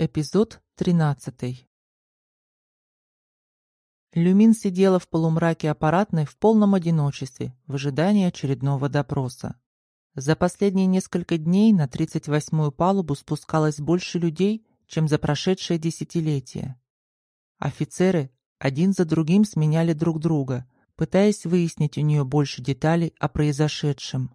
Эпизод 13. Люмин сидела в полумраке аппаратной в полном одиночестве в ожидании очередного допроса. За последние несколько дней на 38-ю палубу спускалось больше людей, чем за прошедшее десятилетие. Офицеры один за другим сменяли друг друга, пытаясь выяснить у нее больше деталей о произошедшем.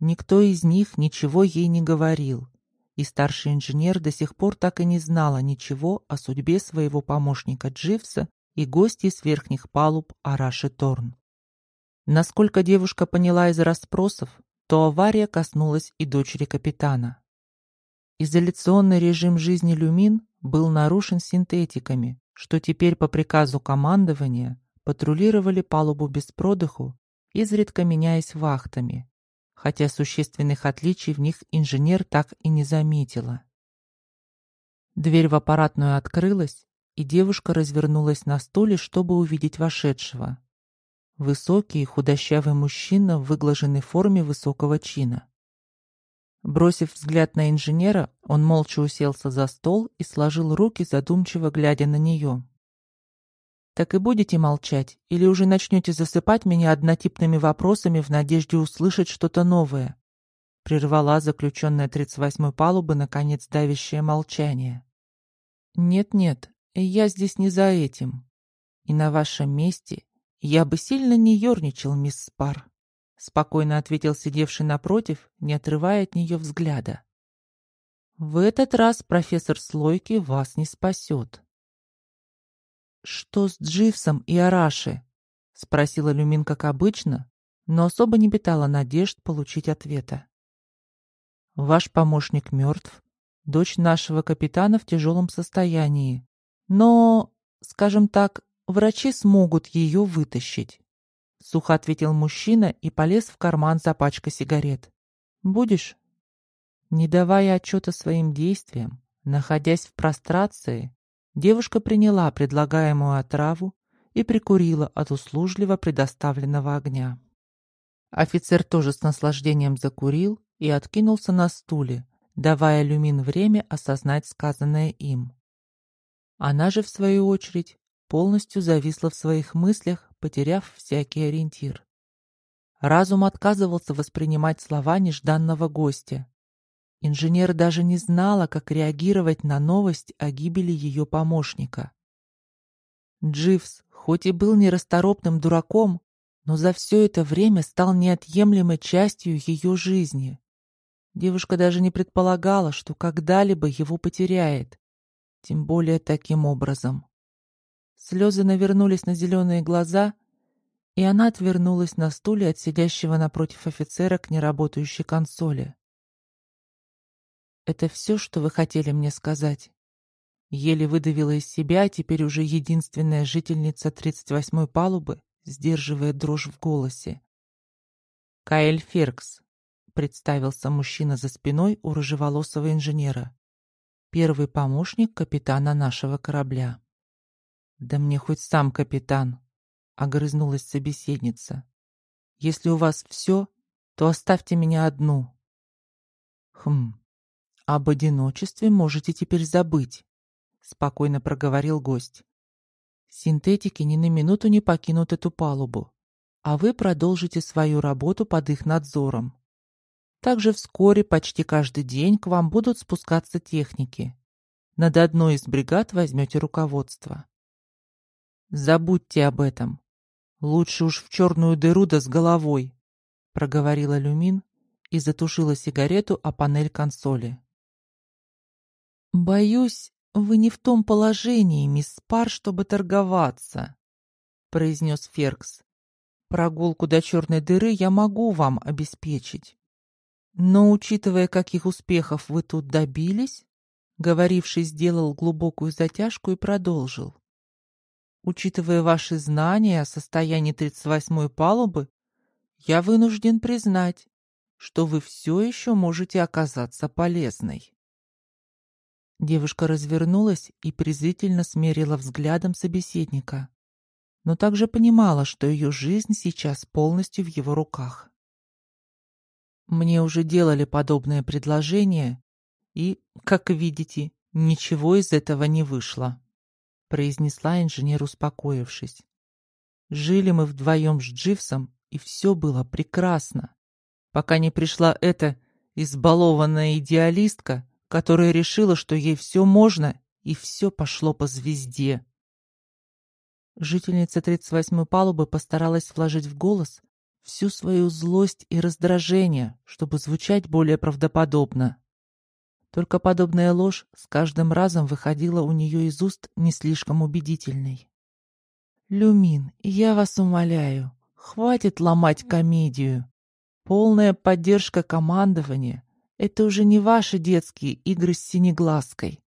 Никто из них ничего ей не говорил – и старший инженер до сих пор так и не знала ничего о судьбе своего помощника Дживса и гостей с верхних палуб Араши Торн. Насколько девушка поняла из расспросов, то авария коснулась и дочери капитана. Изоляционный режим жизни люмин был нарушен синтетиками, что теперь по приказу командования патрулировали палубу без продыху, изредка меняясь вахтами, хотя существенных отличий в них инженер так и не заметила. Дверь в аппаратную открылась, и девушка развернулась на стуле, чтобы увидеть вошедшего. Высокий и худощавый мужчина в выглаженной форме высокого чина. Бросив взгляд на инженера, он молча уселся за стол и сложил руки, задумчиво глядя на нее. Так и будете молчать? Или уже начнете засыпать меня однотипными вопросами в надежде услышать что-то новое?» Прервала заключенная 38-й палубы, наконец, давящее молчание. «Нет-нет, я здесь не за этим. И на вашем месте я бы сильно не ерничал, мисс Спар», спокойно ответил сидевший напротив, не отрывая от нее взгляда. «В этот раз профессор Слойки вас не спасет. «Что с Дживсом и Араши?» — спросила Люмин, как обычно, но особо не питала надежд получить ответа. «Ваш помощник мертв, дочь нашего капитана в тяжелом состоянии, но, скажем так, врачи смогут ее вытащить», — сухо ответил мужчина и полез в карман за пачкой сигарет. «Будешь?» Не давая отчета своим действиям, находясь в прострации, Девушка приняла предлагаемую отраву и прикурила от услужливо предоставленного огня. Офицер тоже с наслаждением закурил и откинулся на стуле, давая Люмин время осознать сказанное им. Она же, в свою очередь, полностью зависла в своих мыслях, потеряв всякий ориентир. Разум отказывался воспринимать слова нежданного гостя, Инженер даже не знала, как реагировать на новость о гибели ее помощника. Дживс, хоть и был нерасторопным дураком, но за все это время стал неотъемлемой частью ее жизни. Девушка даже не предполагала, что когда-либо его потеряет, тем более таким образом. Слезы навернулись на зеленые глаза, и она отвернулась на стуле от сидящего напротив офицера к неработающей консоли. «Это все, что вы хотели мне сказать?» Еле выдавила из себя, теперь уже единственная жительница 38-й палубы, сдерживая дрожь в голосе. «Каэль Феркс», — представился мужчина за спиной у рыжеволосого инженера. «Первый помощник капитана нашего корабля». «Да мне хоть сам капитан», — огрызнулась собеседница. «Если у вас все, то оставьте меня одну». «Хм, «Об одиночестве можете теперь забыть», — спокойно проговорил гость. «Синтетики ни на минуту не покинут эту палубу, а вы продолжите свою работу под их надзором. Также вскоре почти каждый день к вам будут спускаться техники. Над одной из бригад возьмете руководство. Забудьте об этом. Лучше уж в черную дыру да с головой, проговорила Люмин и затушила сигарету о панель консоли. «Боюсь, вы не в том положении, мисс Пар, чтобы торговаться», — произнес Феркс. «Прогулку до черной дыры я могу вам обеспечить. Но, учитывая, каких успехов вы тут добились, говоривший сделал глубокую затяжку и продолжил. Учитывая ваши знания о состоянии 38-й палубы, я вынужден признать, что вы все еще можете оказаться полезной. Девушка развернулась и презрительно смерила взглядом собеседника, но также понимала, что ее жизнь сейчас полностью в его руках. Мне уже делали подобное предложение, и, как видите, ничего из этого не вышло», — произнесла инженер, успокоившись. «Жили мы вдвоем с Дживсом, и все было прекрасно, пока не пришла эта избалованная идеалистка, которая решила, что ей все можно, и все пошло по звезде». Жительница 38-й палубы постаралась вложить в голос всю свою злость и раздражение, чтобы звучать более правдоподобно. Только подобная ложь с каждым разом выходила у нее из уст не слишком убедительной. «Люмин, я вас умоляю, хватит ломать комедию. Полная поддержка командования — это уже не ваши детские игры с синеглазкой».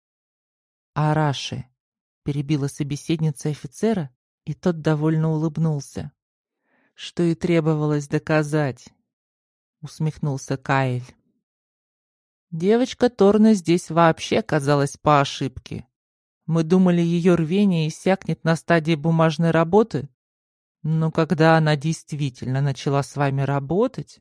«Араши», — перебила собеседница офицера, и тот довольно улыбнулся. «Что и требовалось доказать», — усмехнулся Каэль. Девочка Торна здесь вообще казалась по ошибке. Мы думали, ее рвение иссякнет на стадии бумажной работы, но когда она действительно начала с вами работать,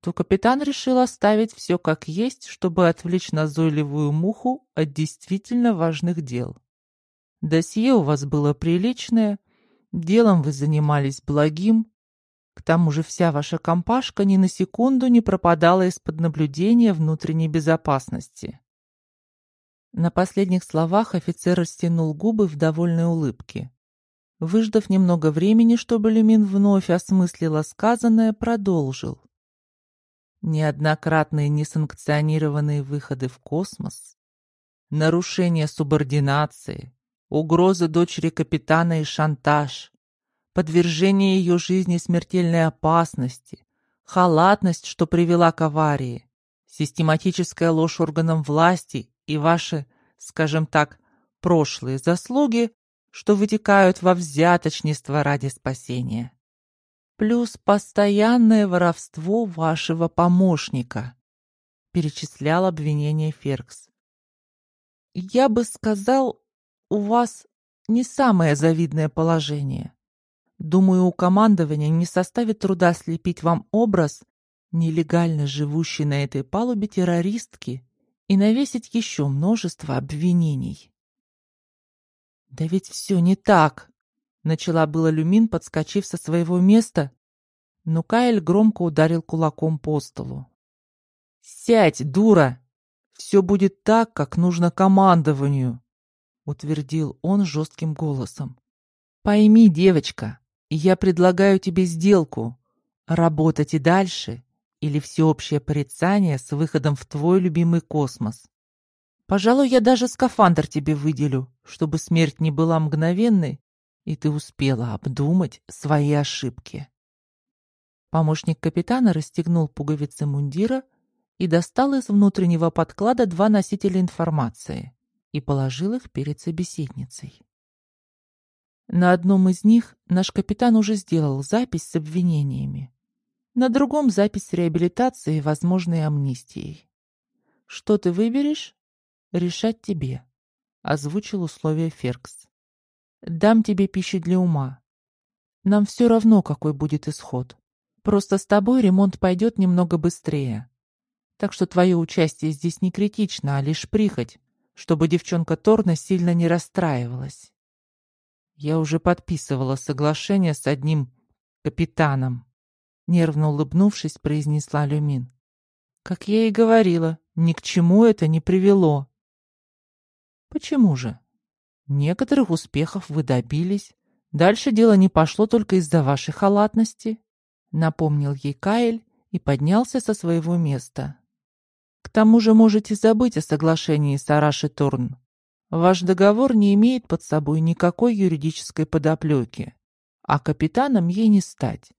то капитан решил оставить все как есть, чтобы отвлечь назойливую муху от действительно важных дел. Досье у вас было приличное, делом вы занимались благим, к тому же вся ваша компашка ни на секунду не пропадала из-под наблюдения внутренней безопасности. На последних словах офицер растянул губы в довольной улыбке. Выждав немного времени, чтобы Люмин вновь осмыслила сказанное, продолжил. Неоднократные несанкционированные выходы в космос, нарушение субординации, угроза дочери капитана и шантаж, подвержение ее жизни смертельной опасности, халатность, что привела к аварии, систематическая ложь органам власти и ваши, скажем так, прошлые заслуги, что вытекают во взяточничество ради спасения. Плюс постоянное воровство вашего помощника, перечислял обвинение Феркс. Я бы сказал, у вас не самое завидное положение. Думаю, у командования не составит труда слепить вам образ нелегально живущей на этой палубе террористки и навесить еще множество обвинений. «Да ведь все не так!» — начала было Люмин, подскочив со своего места, но Каэль громко ударил кулаком по столу. «Сядь, дура! Все будет так, как нужно командованию!» — утвердил он жестким голосом. «Пойми, девочка, я предлагаю тебе сделку. Работать и дальше или всеобщее порицание с выходом в твой любимый космос. Пожалуй, я даже скафандр тебе выделю, чтобы смерть не была мгновенной, и ты успела обдумать свои ошибки. Помощник капитана расстегнул пуговицы мундира и достал из внутреннего подклада два носителя информации и положил их перед собеседницей. На одном из них наш капитан уже сделал запись с обвинениями. На другом запись с реабилитацией и возможной амнистией. Что ты выберешь? Решать тебе, озвучил условия Феркс. Дам тебе пищу для ума. Нам все равно, какой будет исход. Просто с тобой ремонт пойдет немного быстрее. Так что твое участие здесь не критично, а лишь прихоть, чтобы девчонка Торна сильно не расстраивалась. Я уже подписывала соглашение с одним капитаном. Нервно улыбнувшись, произнесла Люмин. Как я и говорила, ни к чему это не привело. Почему же? Некоторых успехов вы добились. Дальше дело не пошло только из-за вашей халатности. Напомнил ей Каэль и поднялся со своего места. К тому же можете забыть о соглашении с Араши Торн. Ваш договор не имеет под собой никакой юридической подоплеки, а капитаном ей не стать.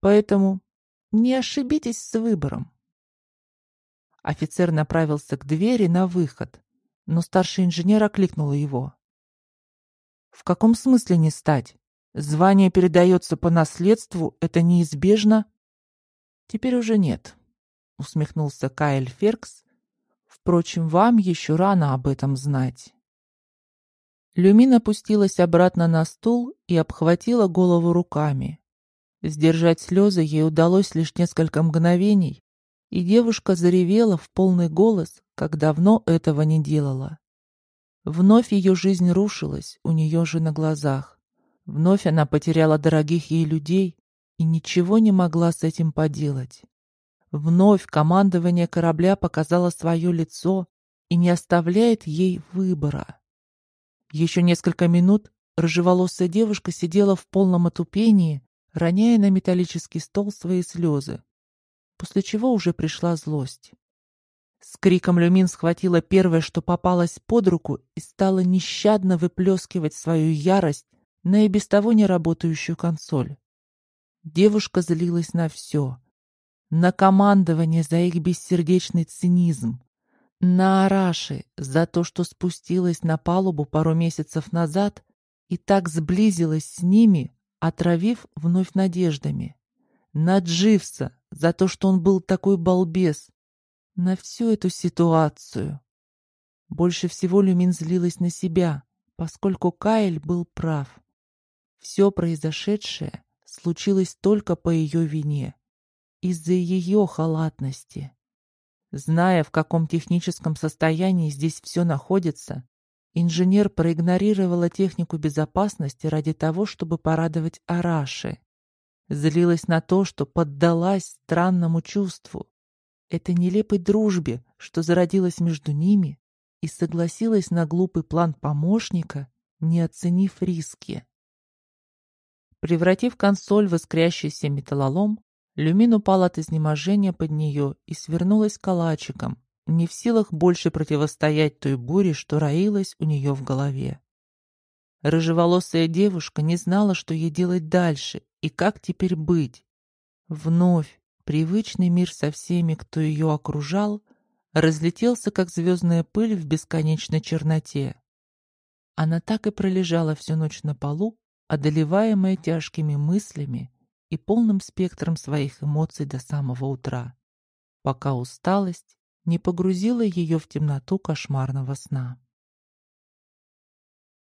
Поэтому не ошибитесь с выбором. Офицер направился к двери на выход, но старший инженер окликнул его. В каком смысле не стать? Звание передается по наследству, это неизбежно? Теперь уже нет, усмехнулся Кайл Феркс. Впрочем, вам еще рано об этом знать. Люмин опустилась обратно на стул и обхватила голову руками. Сдержать слезы ей удалось лишь несколько мгновений, и девушка заревела в полный голос, как давно этого не делала. Вновь ее жизнь рушилась у нее же на глазах. Вновь она потеряла дорогих ей людей и ничего не могла с этим поделать. Вновь командование корабля показало свое лицо и не оставляет ей выбора. Еще несколько минут рыжеволосая девушка сидела в полном отупении, роняя на металлический стол свои слезы, после чего уже пришла злость. С криком Люмин схватила первое, что попалось под руку, и стала нещадно выплескивать свою ярость на и без того неработающую консоль. Девушка злилась на все. На командование за их бессердечный цинизм. На Араши за то, что спустилась на палубу пару месяцев назад и так сблизилась с ними, отравив вновь надеждами. На Дживса за то, что он был такой балбес. На всю эту ситуацию. Больше всего Люмин злилась на себя, поскольку Каэль был прав. Все произошедшее случилось только по ее вине, из-за ее халатности. Зная, в каком техническом состоянии здесь все находится, инженер проигнорировала технику безопасности ради того, чтобы порадовать Араши. Злилась на то, что поддалась странному чувству, этой нелепой дружбе, что зародилась между ними, и согласилась на глупый план помощника, не оценив риски. Превратив консоль в искрящийся металлолом, Люмин упал от изнеможения под нее и свернулась калачиком, не в силах больше противостоять той буре, что роилась у нее в голове. Рыжеволосая девушка не знала, что ей делать дальше и как теперь быть. Вновь привычный мир со всеми, кто ее окружал, разлетелся, как звездная пыль в бесконечной черноте. Она так и пролежала всю ночь на полу, одолеваемая тяжкими мыслями и полным спектром своих эмоций до самого утра, пока усталость не погрузила ее в темноту кошмарного сна.